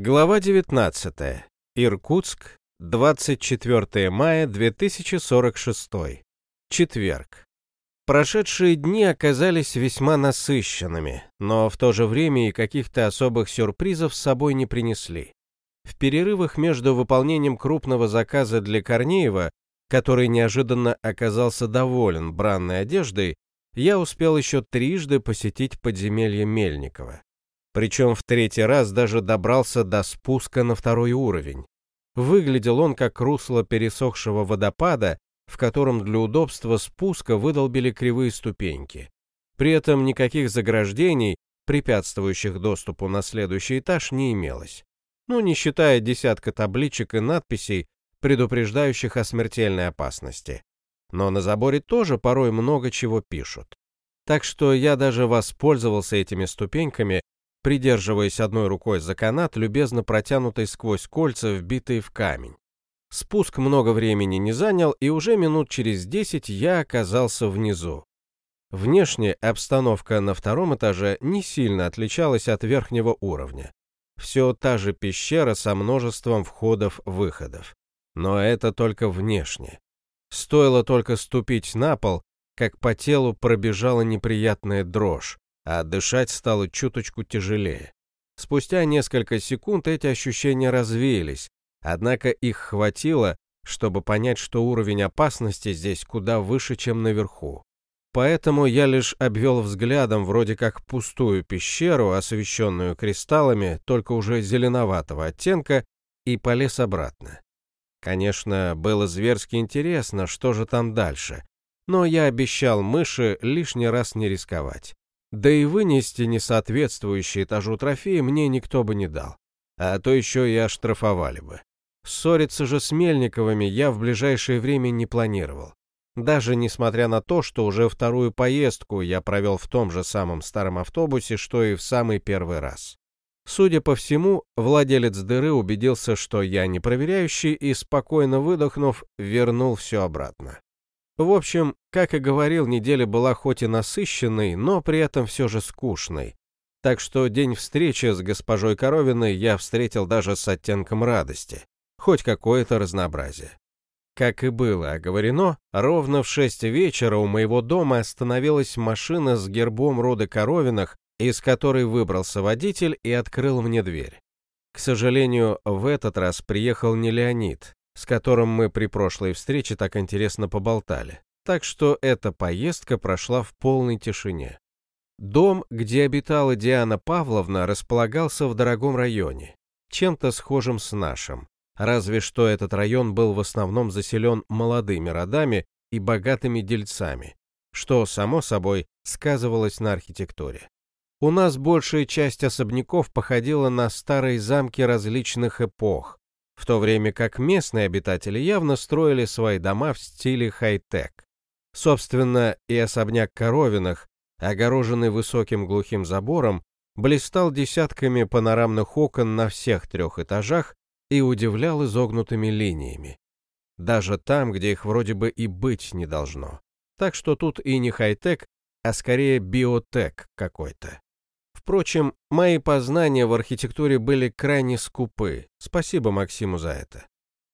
Глава 19. Иркутск, 24 мая 2046. Четверг. Прошедшие дни оказались весьма насыщенными, но в то же время и каких-то особых сюрпризов с собой не принесли. В перерывах между выполнением крупного заказа для Корнеева, который неожиданно оказался доволен бранной одеждой, я успел еще трижды посетить подземелье Мельникова. Причем в третий раз даже добрался до спуска на второй уровень. Выглядел он как русло пересохшего водопада, в котором для удобства спуска выдолбили кривые ступеньки. При этом никаких заграждений, препятствующих доступу на следующий этаж, не имелось. Ну, не считая десятка табличек и надписей, предупреждающих о смертельной опасности. Но на заборе тоже порой много чего пишут. Так что я даже воспользовался этими ступеньками придерживаясь одной рукой за канат, любезно протянутый сквозь кольца, вбитые в камень. Спуск много времени не занял, и уже минут через десять я оказался внизу. Внешне обстановка на втором этаже не сильно отличалась от верхнего уровня. Все та же пещера со множеством входов-выходов. Но это только внешне. Стоило только ступить на пол, как по телу пробежала неприятная дрожь, а дышать стало чуточку тяжелее. Спустя несколько секунд эти ощущения развеялись, однако их хватило, чтобы понять, что уровень опасности здесь куда выше, чем наверху. Поэтому я лишь обвел взглядом вроде как пустую пещеру, освещенную кристаллами, только уже зеленоватого оттенка, и полез обратно. Конечно, было зверски интересно, что же там дальше, но я обещал мыши лишний раз не рисковать. Да и вынести несоответствующий этажу трофеи мне никто бы не дал. А то еще и оштрафовали бы. Ссориться же с Мельниковыми я в ближайшее время не планировал. Даже несмотря на то, что уже вторую поездку я провел в том же самом старом автобусе, что и в самый первый раз. Судя по всему, владелец дыры убедился, что я не проверяющий и, спокойно выдохнув, вернул все обратно. В общем, как и говорил, неделя была хоть и насыщенной, но при этом все же скучной. Так что день встречи с госпожой Коровиной я встретил даже с оттенком радости. Хоть какое-то разнообразие. Как и было оговорено, ровно в шесть вечера у моего дома остановилась машина с гербом рода Коровиных, из которой выбрался водитель и открыл мне дверь. К сожалению, в этот раз приехал не Леонид, с которым мы при прошлой встрече так интересно поболтали. Так что эта поездка прошла в полной тишине. Дом, где обитала Диана Павловна, располагался в дорогом районе, чем-то схожим с нашим. Разве что этот район был в основном заселен молодыми родами и богатыми дельцами, что, само собой, сказывалось на архитектуре. У нас большая часть особняков походила на старые замки различных эпох, в то время как местные обитатели явно строили свои дома в стиле хай-тек. Собственно, и особняк Коровиных, огороженный высоким глухим забором, блистал десятками панорамных окон на всех трех этажах и удивлял изогнутыми линиями. Даже там, где их вроде бы и быть не должно. Так что тут и не хай-тек, а скорее биотек какой-то. Впрочем, мои познания в архитектуре были крайне скупы, спасибо Максиму за это.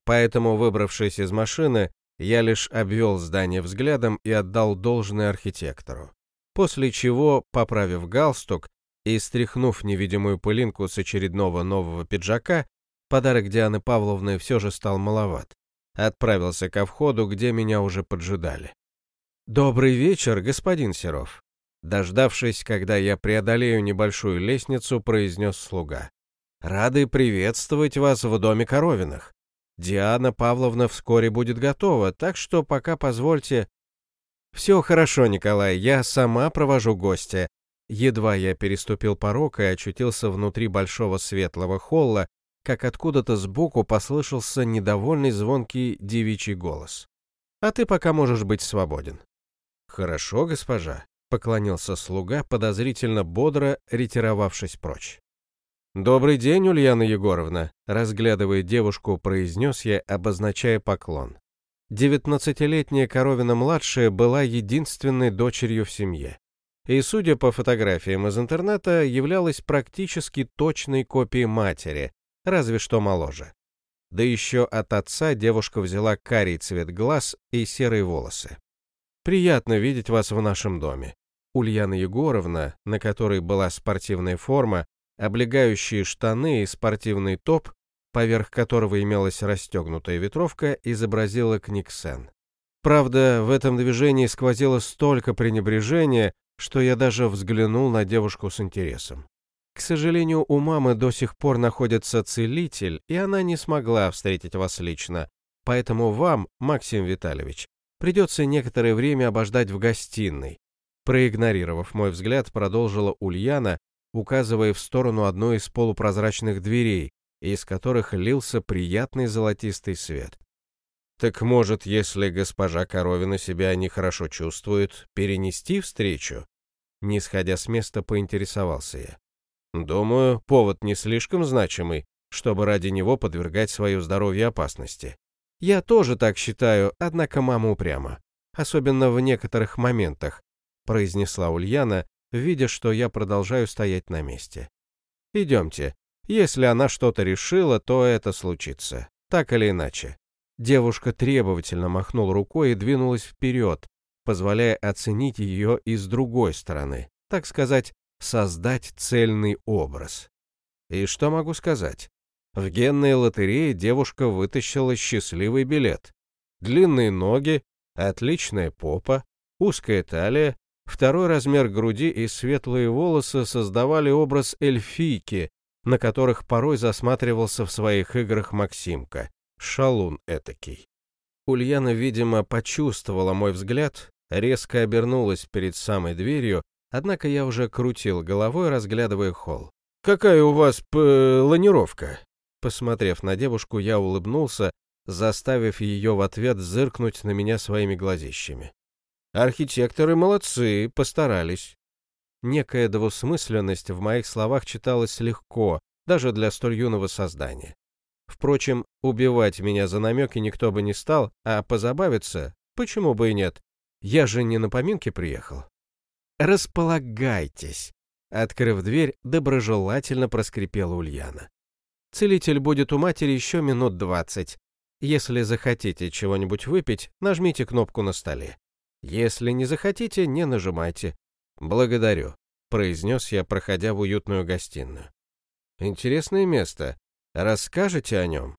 Поэтому, выбравшись из машины, я лишь обвел здание взглядом и отдал должное архитектору. После чего, поправив галстук и стряхнув невидимую пылинку с очередного нового пиджака, подарок Дианы Павловны все же стал маловат. Отправился ко входу, где меня уже поджидали. «Добрый вечер, господин Серов», Дождавшись, когда я преодолею небольшую лестницу, произнес слуга. «Рады приветствовать вас в доме Коровиных. Диана Павловна вскоре будет готова, так что пока позвольте...» «Все хорошо, Николай, я сама провожу гостя». Едва я переступил порог и очутился внутри большого светлого холла, как откуда-то сбоку послышался недовольный звонкий девичий голос. «А ты пока можешь быть свободен». «Хорошо, госпожа», поклонился слуга, подозрительно бодро ретировавшись прочь. «Добрый день, Ульяна Егоровна», — разглядывая девушку, произнес я, обозначая поклон. Девятнадцатилетняя Коровина-младшая была единственной дочерью в семье. И, судя по фотографиям из интернета, являлась практически точной копией матери, разве что моложе. Да еще от отца девушка взяла карий цвет глаз и серые волосы. «Приятно видеть вас в нашем доме». Ульяна Егоровна, на которой была спортивная форма, облегающие штаны и спортивный топ, поверх которого имелась расстегнутая ветровка, изобразила Книксен. Правда, в этом движении сквозило столько пренебрежения, что я даже взглянул на девушку с интересом. К сожалению, у мамы до сих пор находится целитель, и она не смогла встретить вас лично. Поэтому вам, Максим Витальевич, придется некоторое время обождать в гостиной. Проигнорировав мой взгляд, продолжила Ульяна, указывая в сторону одной из полупрозрачных дверей, из которых лился приятный золотистый свет. Так может, если госпожа Коровина себя нехорошо чувствует, перенести встречу? Не сходя с места, поинтересовался я. Думаю, повод не слишком значимый, чтобы ради него подвергать свое здоровье опасности. Я тоже так считаю, однако мама упряма. Особенно в некоторых моментах, произнесла Ульяна, видя, что я продолжаю стоять на месте. Идемте. Если она что-то решила, то это случится. Так или иначе. Девушка требовательно махнула рукой и двинулась вперед, позволяя оценить ее и с другой стороны, так сказать, создать цельный образ. И что могу сказать? В генной лотерее девушка вытащила счастливый билет. Длинные ноги, отличная попа, узкая талия, второй размер груди и светлые волосы создавали образ эльфийки, на которых порой засматривался в своих играх Максимка шалун этакий. Ульяна, видимо, почувствовала мой взгляд, резко обернулась перед самой дверью, однако я уже крутил головой, разглядывая холл. «Какая у вас планировка?» Посмотрев на девушку, я улыбнулся, заставив ее в ответ зыркнуть на меня своими глазищами. «Архитекторы молодцы, постарались». Некая двусмысленность в моих словах читалась легко, даже для столь юного создания. Впрочем, убивать меня за намеки никто бы не стал, а позабавиться, почему бы и нет? Я же не на поминки приехал. «Располагайтесь», — открыв дверь, доброжелательно проскрипела Ульяна. «Целитель будет у матери еще минут двадцать. Если захотите чего-нибудь выпить, нажмите кнопку на столе. Если не захотите, не нажимайте. Благодарю», — произнес я, проходя в уютную гостиную. «Интересное место», Расскажете о нем?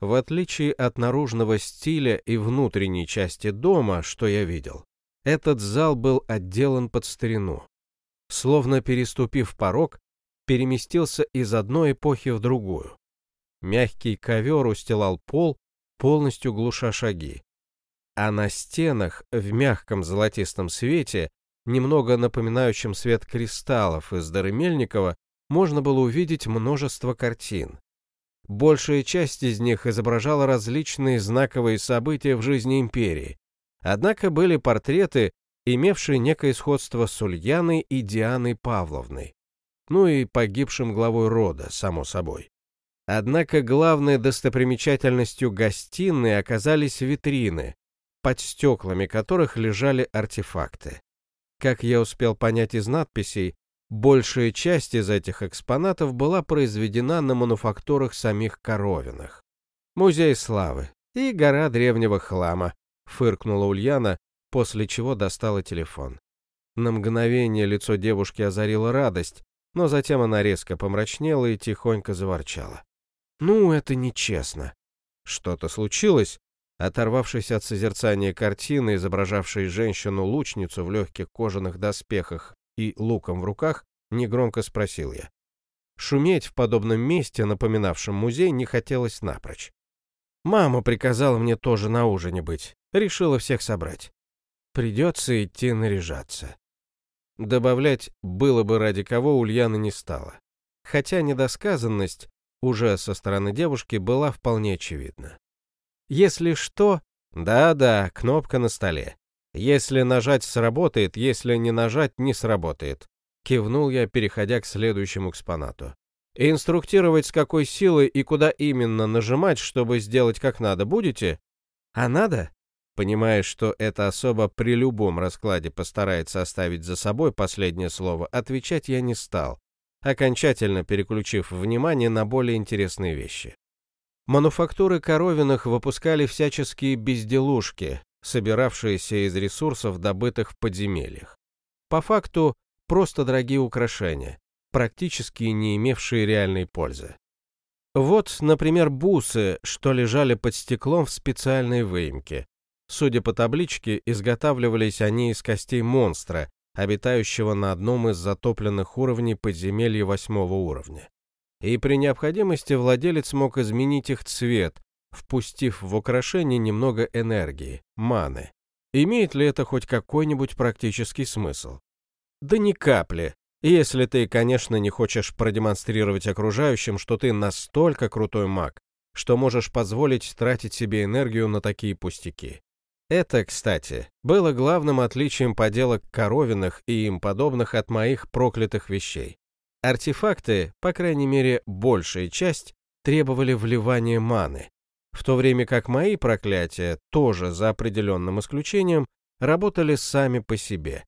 В отличие от наружного стиля и внутренней части дома, что я видел, этот зал был отделан под старину. Словно переступив порог, переместился из одной эпохи в другую. Мягкий ковер устилал пол, полностью глуша шаги. А на стенах, в мягком золотистом свете, немного напоминающем свет кристаллов из Дарымельникова, можно было увидеть множество картин. Большая часть из них изображала различные знаковые события в жизни империи. Однако были портреты, имевшие некое сходство с Ульяной и Дианой Павловной. Ну и погибшим главой рода, само собой. Однако главной достопримечательностью гостиной оказались витрины, под стеклами которых лежали артефакты. Как я успел понять из надписей, Большая часть из этих экспонатов была произведена на мануфактурах самих Коровиных. Музей славы и гора древнего хлама, фыркнула Ульяна, после чего достала телефон. На мгновение лицо девушки озарила радость, но затем она резко помрачнела и тихонько заворчала. «Ну, это нечестно». «Что-то случилось?» Оторвавшись от созерцания картины, изображавшей женщину-лучницу в легких кожаных доспехах и луком в руках, негромко спросил я. Шуметь в подобном месте, напоминавшем музей, не хотелось напрочь. Мама приказала мне тоже на ужине быть, решила всех собрать. Придется идти наряжаться. Добавлять было бы ради кого Ульяна не стала. Хотя недосказанность уже со стороны девушки была вполне очевидна. Если что... Да-да, кнопка на столе. Если нажать сработает, если не нажать не сработает. Кивнул я, переходя к следующему экспонату. Инструктировать, с какой силой и куда именно нажимать, чтобы сделать как надо, будете? А надо? Понимая, что эта особа при любом раскладе постарается оставить за собой последнее слово, отвечать я не стал, окончательно переключив внимание на более интересные вещи. Мануфактуры Коровиных выпускали всяческие безделушки, собиравшиеся из ресурсов, добытых в подземельях. По факту, просто дорогие украшения, практически не имевшие реальной пользы. Вот, например, бусы, что лежали под стеклом в специальной выемке. Судя по табличке, изготавливались они из костей монстра, обитающего на одном из затопленных уровней подземелья восьмого уровня. И при необходимости владелец мог изменить их цвет, впустив в украшение немного энергии, маны. Имеет ли это хоть какой-нибудь практический смысл? Да ни капли, если ты, конечно, не хочешь продемонстрировать окружающим, что ты настолько крутой маг, что можешь позволить тратить себе энергию на такие пустяки. Это, кстати, было главным отличием поделок коровиных и им подобных от моих проклятых вещей. Артефакты, по крайней мере, большая часть, требовали вливания маны, в то время как мои проклятия, тоже за определенным исключением, работали сами по себе.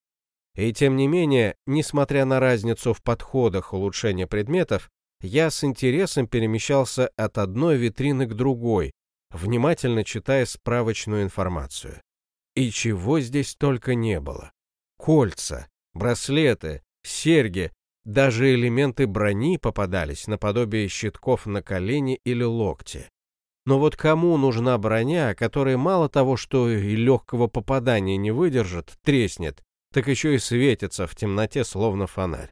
И тем не менее, несмотря на разницу в подходах улучшения предметов, я с интересом перемещался от одной витрины к другой, внимательно читая справочную информацию. И чего здесь только не было. Кольца, браслеты, серьги, даже элементы брони попадались наподобие щитков на колени или локте. Но вот кому нужна броня, которая мало того, что и легкого попадания не выдержит, треснет, так еще и светится в темноте, словно фонарь?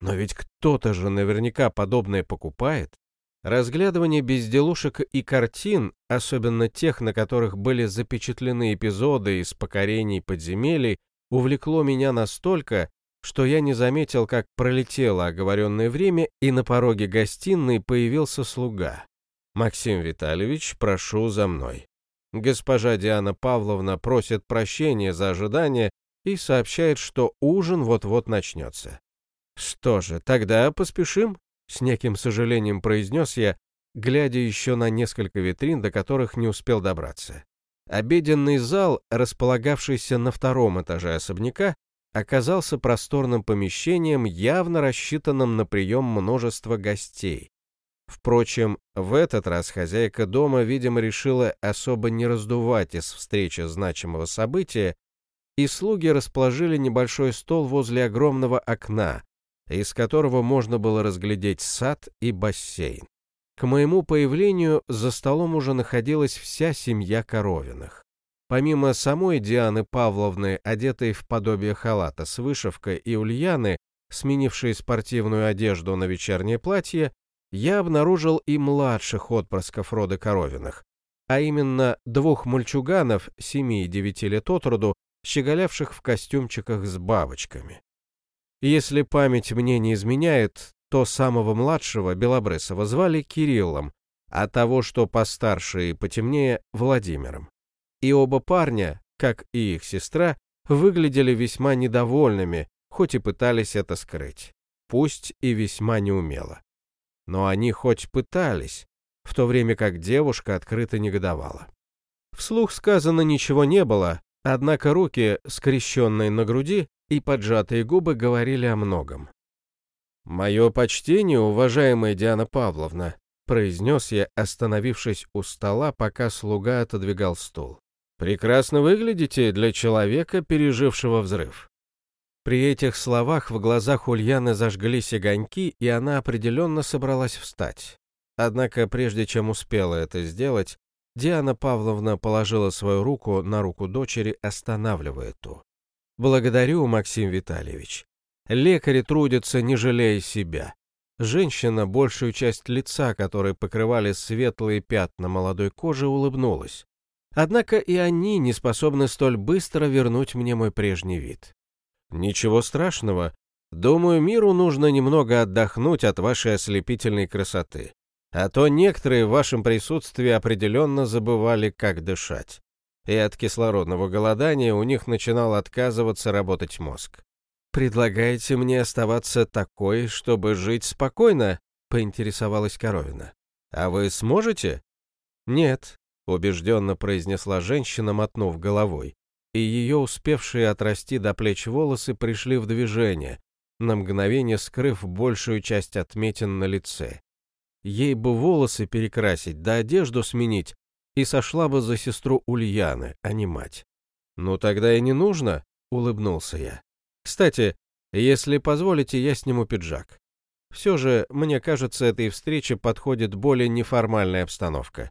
Но ведь кто-то же наверняка подобное покупает. Разглядывание безделушек и картин, особенно тех, на которых были запечатлены эпизоды из покорений подземелий, увлекло меня настолько, что я не заметил, как пролетело оговоренное время, и на пороге гостиной появился слуга. «Максим Витальевич, прошу за мной». Госпожа Диана Павловна просит прощения за ожидание и сообщает, что ужин вот-вот начнется. Что же, тогда поспешим? С неким сожалением произнес я, глядя еще на несколько витрин, до которых не успел добраться. Обеденный зал, располагавшийся на втором этаже особняка, оказался просторным помещением, явно рассчитанным на прием множества гостей. Впрочем, в этот раз хозяйка дома, видимо, решила особо не раздувать из встречи значимого события, и слуги расположили небольшой стол возле огромного окна, из которого можно было разглядеть сад и бассейн. К моему появлению за столом уже находилась вся семья Коровиных. Помимо самой Дианы Павловны, одетой в подобие халата с вышивкой, и Ульяны, сменившей спортивную одежду на вечернее платье, я обнаружил и младших отпрысков рода Коровиных, а именно двух мальчуганов, семи и девяти лет от роду, щеголявших в костюмчиках с бабочками. Если память мне не изменяет, то самого младшего, Белобрысова, звали Кириллом, а того, что постарше и потемнее, Владимиром. И оба парня, как и их сестра, выглядели весьма недовольными, хоть и пытались это скрыть, пусть и весьма неумело. Но они хоть пытались, в то время как девушка открыто негодовала. Вслух сказано ничего не было, однако руки, скрещенные на груди, и поджатые губы говорили о многом. «Мое почтение, уважаемая Диана Павловна», произнес я, остановившись у стола, пока слуга отодвигал стул. «Прекрасно выглядите для человека, пережившего взрыв». При этих словах в глазах Ульяны зажглись огоньки, и она определенно собралась встать. Однако, прежде чем успела это сделать, Диана Павловна положила свою руку на руку дочери, останавливая ту. Благодарю, Максим Витальевич. Лекари трудятся, не жалея себя. Женщина, большую часть лица которой покрывали светлые пятна молодой кожи, улыбнулась. Однако и они не способны столь быстро вернуть мне мой прежний вид. Ничего страшного. Думаю, миру нужно немного отдохнуть от вашей ослепительной красоты. А то некоторые в вашем присутствии определенно забывали, как дышать и от кислородного голодания у них начинал отказываться работать мозг. «Предлагаете мне оставаться такой, чтобы жить спокойно?» — поинтересовалась Коровина. «А вы сможете?» «Нет», — убежденно произнесла женщина, мотнув головой, и ее успевшие отрасти до плеч волосы пришли в движение, на мгновение скрыв большую часть отметин на лице. Ей бы волосы перекрасить, да одежду сменить, и сошла бы за сестру Ульяны, а не мать. «Ну тогда и не нужно», — улыбнулся я. «Кстати, если позволите, я сниму пиджак. Все же, мне кажется, этой встрече подходит более неформальная обстановка.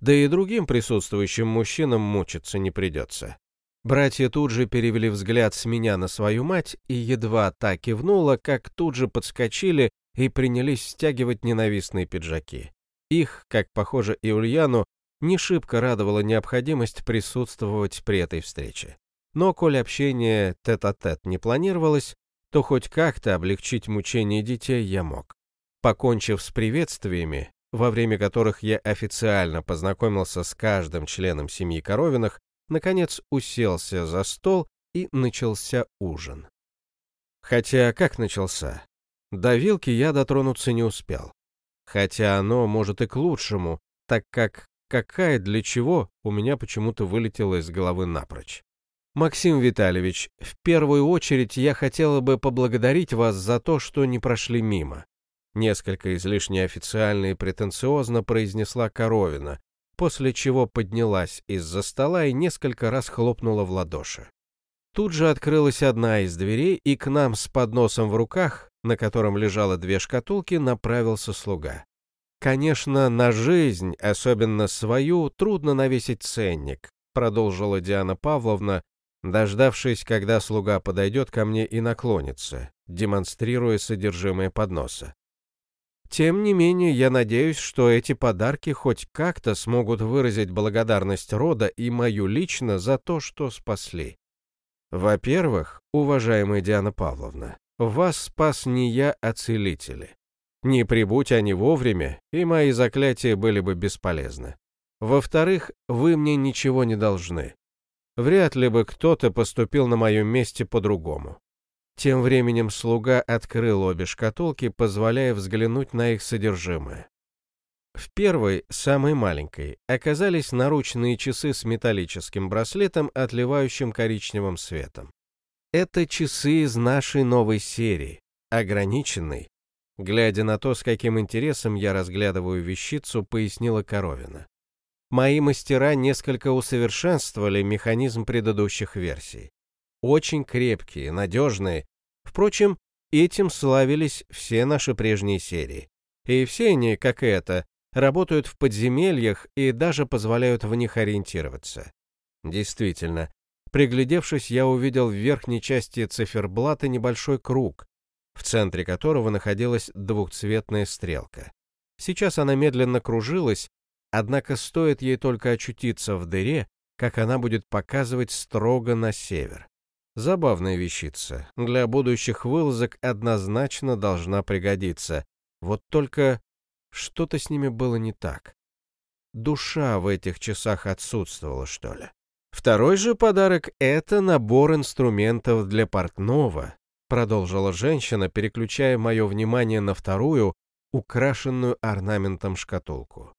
Да и другим присутствующим мужчинам мучиться не придется». Братья тут же перевели взгляд с меня на свою мать, и едва та кивнула, как тут же подскочили и принялись стягивать ненавистные пиджаки. Их, как похоже и Ульяну, не шибко радовала необходимость присутствовать при этой встрече. Но, коль общение тет-а-тет -тет не планировалось, то хоть как-то облегчить мучения детей я мог. Покончив с приветствиями, во время которых я официально познакомился с каждым членом семьи Коровиных, наконец уселся за стол и начался ужин. Хотя как начался? До вилки я дотронуться не успел. Хотя оно, может, и к лучшему, так как какая для чего у меня почему-то вылетело из головы напрочь. Максим Витальевич, в первую очередь я хотела бы поблагодарить вас за то, что не прошли мимо. Несколько излишне официально и претенциозно произнесла Коровина, после чего поднялась из-за стола и несколько раз хлопнула в ладоши. Тут же открылась одна из дверей, и к нам с подносом в руках, на котором лежало две шкатулки, направился слуга. Конечно, на жизнь, особенно свою, трудно навесить ценник, продолжила Диана Павловна, дождавшись, когда слуга подойдет ко мне и наклонится, демонстрируя содержимое подноса. Тем не менее, я надеюсь, что эти подарки хоть как-то смогут выразить благодарность рода и мою лично за то, что спасли. Во-первых, уважаемая Диана Павловна, вас спас не я, а целители. Не прибудь они вовремя, и мои заклятия были бы бесполезны. Во-вторых, вы мне ничего не должны. Вряд ли бы кто-то поступил на моем месте по-другому. Тем временем слуга открыл обе шкатулки, позволяя взглянуть на их содержимое. В первой, самой маленькой, оказались наручные часы с металлическим браслетом, отливающим коричневым светом. Это часы из нашей новой серии, ограниченной. Глядя на то, с каким интересом я разглядываю вещицу, пояснила Коровина. Мои мастера несколько усовершенствовали механизм предыдущих версий очень крепкие, надежные. Впрочем, этим славились все наши прежние серии. И все они, как и это, работают в подземельях и даже позволяют в них ориентироваться. Действительно, приглядевшись, я увидел в верхней части циферблата небольшой круг, в центре которого находилась двухцветная стрелка. Сейчас она медленно кружилась, однако стоит ей только очутиться в дыре, как она будет показывать строго на север. Забавная вещица. Для будущих вылазок однозначно должна пригодиться. Вот только что-то с ними было не так. Душа в этих часах отсутствовала, что ли. Второй же подарок — это набор инструментов для портного, продолжила женщина, переключая мое внимание на вторую, украшенную орнаментом шкатулку.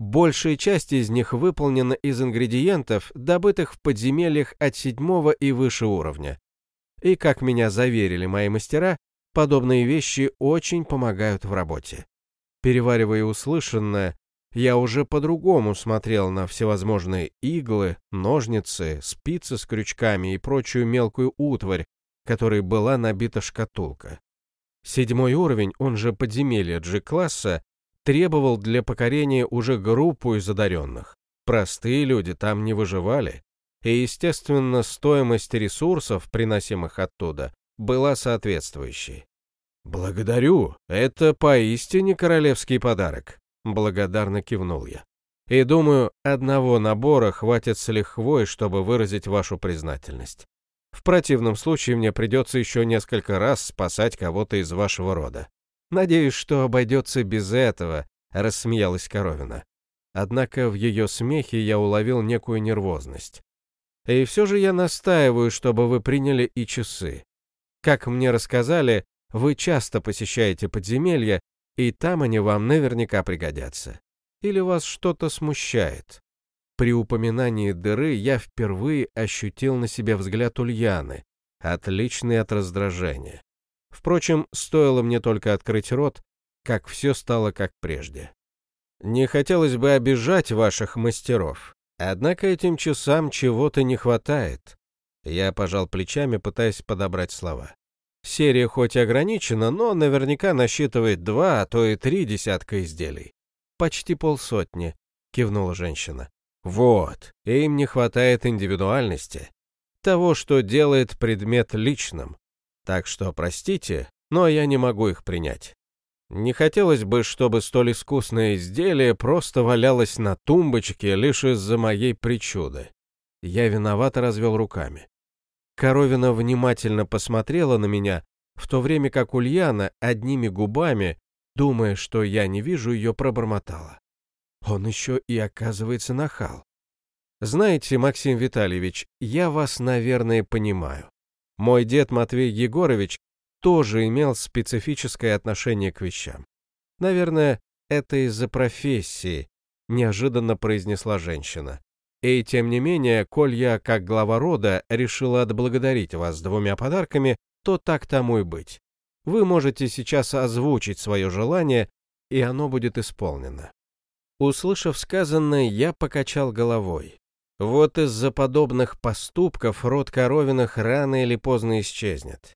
Большая часть из них выполнена из ингредиентов, добытых в подземельях от седьмого и выше уровня. И, как меня заверили мои мастера, подобные вещи очень помогают в работе. Переваривая услышанное, я уже по-другому смотрел на всевозможные иглы, ножницы, спицы с крючками и прочую мелкую утварь, которой была набита шкатулка. Седьмой уровень, он же подземелье G-класса, требовал для покорения уже группу из одаренных. Простые люди там не выживали, и, естественно, стоимость ресурсов, приносимых оттуда, была соответствующей. «Благодарю, это поистине королевский подарок», — благодарно кивнул я. «И думаю, одного набора хватит с лихвой, чтобы выразить вашу признательность. В противном случае мне придется еще несколько раз спасать кого-то из вашего рода. «Надеюсь, что обойдется без этого», — рассмеялась Коровина. Однако в ее смехе я уловил некую нервозность. «И все же я настаиваю, чтобы вы приняли и часы. Как мне рассказали, вы часто посещаете подземелья, и там они вам наверняка пригодятся. Или вас что-то смущает?» При упоминании дыры я впервые ощутил на себе взгляд Ульяны, отличный от раздражения. Впрочем, стоило мне только открыть рот, как все стало как прежде. Не хотелось бы обижать ваших мастеров, однако этим часам чего-то не хватает. Я пожал плечами, пытаясь подобрать слова. Серия хоть и ограничена, но наверняка насчитывает два, а то и три десятка изделий. Почти полсотни, кивнула женщина. Вот, им не хватает индивидуальности, того, что делает предмет личным. Так что, простите, но я не могу их принять. Не хотелось бы, чтобы столь искусное изделие просто валялось на тумбочке лишь из-за моей причуды. Я виновато развел руками. Коровина внимательно посмотрела на меня, в то время как Ульяна одними губами, думая, что я не вижу, ее пробормотала. Он еще и оказывается нахал. Знаете, Максим Витальевич, я вас, наверное, понимаю. Мой дед Матвей Егорович тоже имел специфическое отношение к вещам. Наверное, это из-за профессии, неожиданно произнесла женщина. И тем не менее, коль я, как глава рода, решила отблагодарить вас двумя подарками, то так тому и быть. Вы можете сейчас озвучить свое желание, и оно будет исполнено. Услышав сказанное, я покачал головой. Вот из-за подобных поступков род Коровиных рано или поздно исчезнет.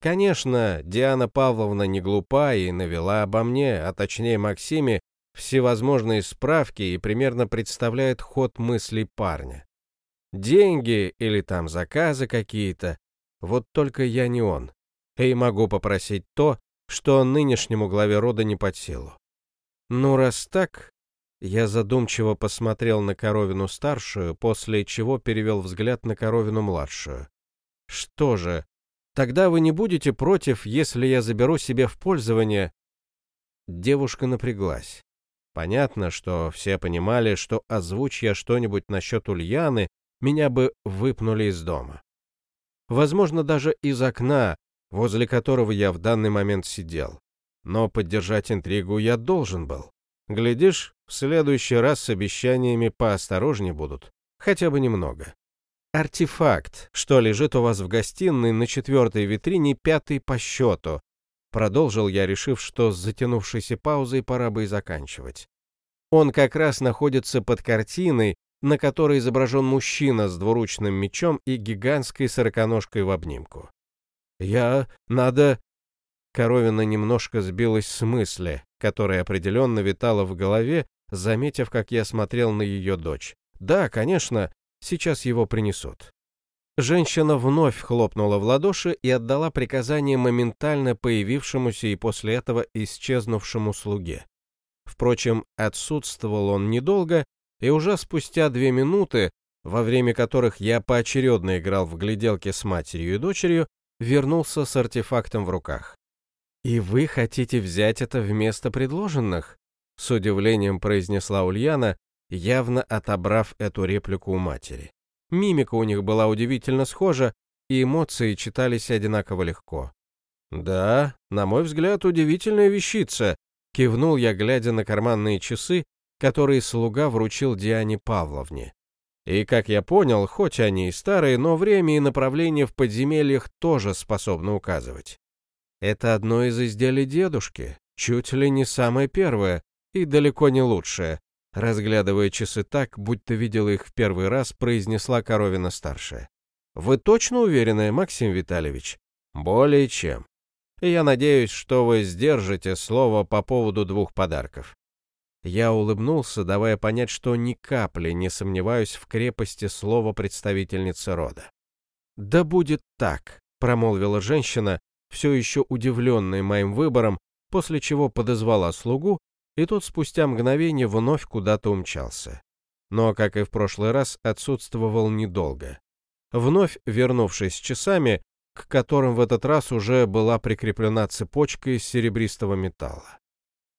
Конечно, Диана Павловна не глупа и навела обо мне, а точнее Максиме, всевозможные справки и примерно представляет ход мыслей парня. Деньги или там заказы какие-то, вот только я не он, и могу попросить то, что нынешнему главе рода не под силу. Ну, раз так, я задумчиво посмотрел на Коровину-старшую, после чего перевел взгляд на Коровину-младшую. Что же, Тогда вы не будете против, если я заберу себе в пользование...» Девушка напряглась. Понятно, что все понимали, что озвучь я что-нибудь насчет Ульяны, меня бы выпнули из дома. Возможно, даже из окна, возле которого я в данный момент сидел. Но поддержать интригу я должен был. Глядишь, в следующий раз с обещаниями поосторожнее будут, хотя бы немного. Артефакт, что лежит у вас в гостиной на четвертой витрине, пятый по счету. Продолжил я, решив, что с затянувшейся паузой пора бы и заканчивать. Он как раз находится под картиной, на которой изображен мужчина с двуручным мечом и гигантской сороконожкой в обнимку. «Я... надо...» Коровина немножко сбилась с мысли, которая определенно витала в голове, заметив, как я смотрел на ее дочь. «Да, конечно, Сейчас его принесут. Женщина вновь хлопнула в ладоши и отдала приказание моментально появившемуся и после этого исчезнувшему слуге. Впрочем, отсутствовал он недолго, и уже спустя две минуты, во время которых я поочередно играл в гляделки с матерью и дочерью, вернулся с артефактом в руках. «И вы хотите взять это вместо предложенных?» С удивлением произнесла Ульяна, явно отобрав эту реплику у матери. Мимика у них была удивительно схожа, и эмоции читались одинаково легко. «Да, на мой взгляд, удивительная вещица», — кивнул я, глядя на карманные часы, которые слуга вручил Диане Павловне. И, как я понял, хоть они и старые, но время и направление в подземельях тоже способны указывать. Это одно из изделий дедушки, чуть ли не самое первое и далеко не лучшее, Разглядывая часы так, будто видела их в первый раз, произнесла Коровина-старшая. «Вы точно уверены, Максим Витальевич?» «Более чем. Я надеюсь, что вы сдержите слово по поводу двух подарков». Я улыбнулся, давая понять, что ни капли не сомневаюсь в крепости слова представительницы рода. «Да будет так», — промолвила женщина, все еще удивленная моим выбором, после чего подозвала слугу и тот спустя мгновение вновь куда-то умчался. Но, как и в прошлый раз, отсутствовал недолго. Вновь вернувшись часами, к которым в этот раз уже была прикреплена цепочка из серебристого металла.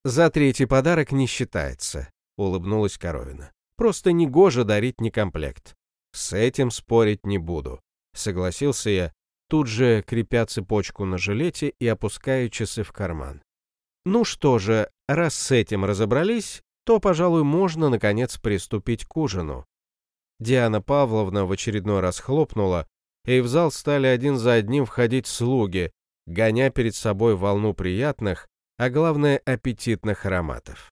«За третий подарок не считается», — улыбнулась Коровина. «Просто негоже дарить некомплект. С этим спорить не буду», — согласился я, тут же крепя цепочку на жилете и опуская часы в карман. Ну что же, раз с этим разобрались, то, пожалуй, можно, наконец, приступить к ужину. Диана Павловна в очередной раз хлопнула, и в зал стали один за одним входить слуги, гоня перед собой волну приятных, а главное аппетитных ароматов.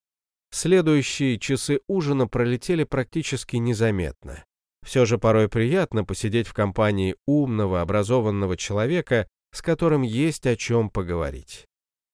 Следующие часы ужина пролетели практически незаметно. Все же порой приятно посидеть в компании умного, образованного человека, с которым есть о чем поговорить.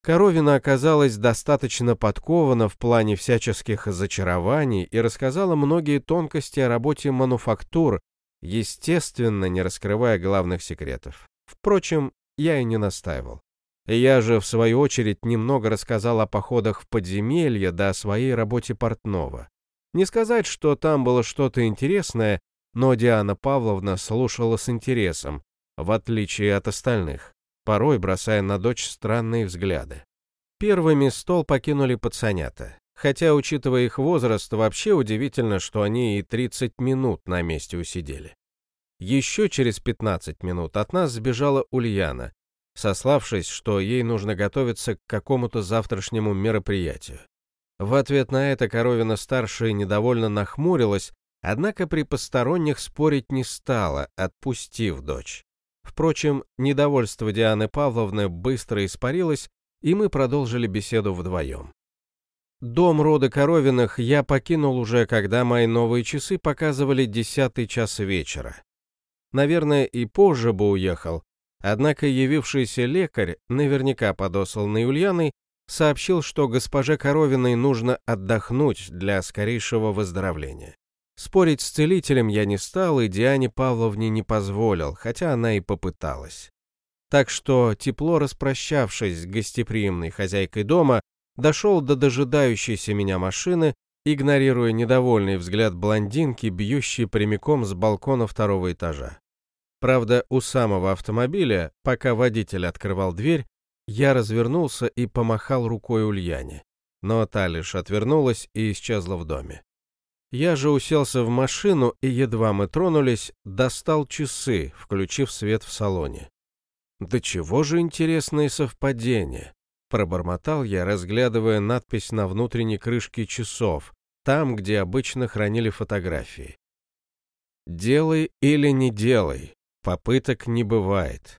Коровина оказалась достаточно подкована в плане всяческих зачарований и рассказала многие тонкости о работе мануфактур, естественно, не раскрывая главных секретов. Впрочем, я и не настаивал. Я же, в свою очередь, немного рассказал о походах в подземелье да о своей работе портного. Не сказать, что там было что-то интересное, но Диана Павловна слушала с интересом, в отличие от остальных, порой бросая на дочь странные взгляды. Первыми стол покинули пацанята, хотя, учитывая их возраст, вообще удивительно, что они и 30 минут на месте усидели. Еще через 15 минут от нас сбежала Ульяна, сославшись, что ей нужно готовиться к какому-то завтрашнему мероприятию. В ответ на это Коровина-старшая недовольно нахмурилась, Однако при посторонних спорить не стала, отпустив дочь. Впрочем, недовольство Дианы Павловны быстро испарилось, и мы продолжили беседу вдвоем. Дом рода Коровиных я покинул уже, когда мои новые часы показывали десятый час вечера. Наверное, и позже бы уехал, однако явившийся лекарь, наверняка подосланный Ульяной, сообщил, что госпоже Коровиной нужно отдохнуть для скорейшего выздоровления. Спорить с целителем я не стал и Диане Павловне не позволил, хотя она и попыталась. Так что, тепло распрощавшись с гостеприимной хозяйкой дома, дошел до дожидающейся меня машины, игнорируя недовольный взгляд блондинки, бьющей прямиком с балкона второго этажа. Правда, у самого автомобиля, пока водитель открывал дверь, я развернулся и помахал рукой Ульяне, но та лишь отвернулась и исчезла в доме. Я же уселся в машину и, едва мы тронулись, достал часы, включив свет в салоне. «Да чего же интересные совпадения!» Пробормотал я, разглядывая надпись на внутренней крышке часов, там, где обычно хранили фотографии. «Делай или не делай, попыток не бывает».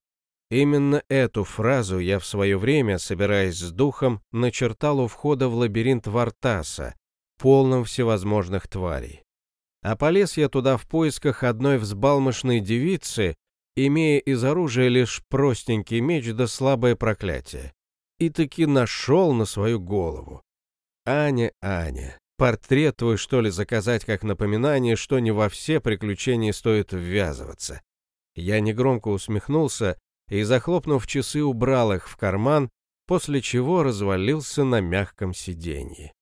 Именно эту фразу я в свое время, собираясь с духом, начертал у входа в лабиринт Вартаса, полном всевозможных тварей. А полез я туда в поисках одной взбалмошной девицы, имея из оружия лишь простенький меч да слабое проклятие. И таки нашел на свою голову. Аня, Аня, портрет твой что ли заказать как напоминание, что не во все приключения стоит ввязываться. Я негромко усмехнулся и, захлопнув часы, убрал их в карман, после чего развалился на мягком сиденье.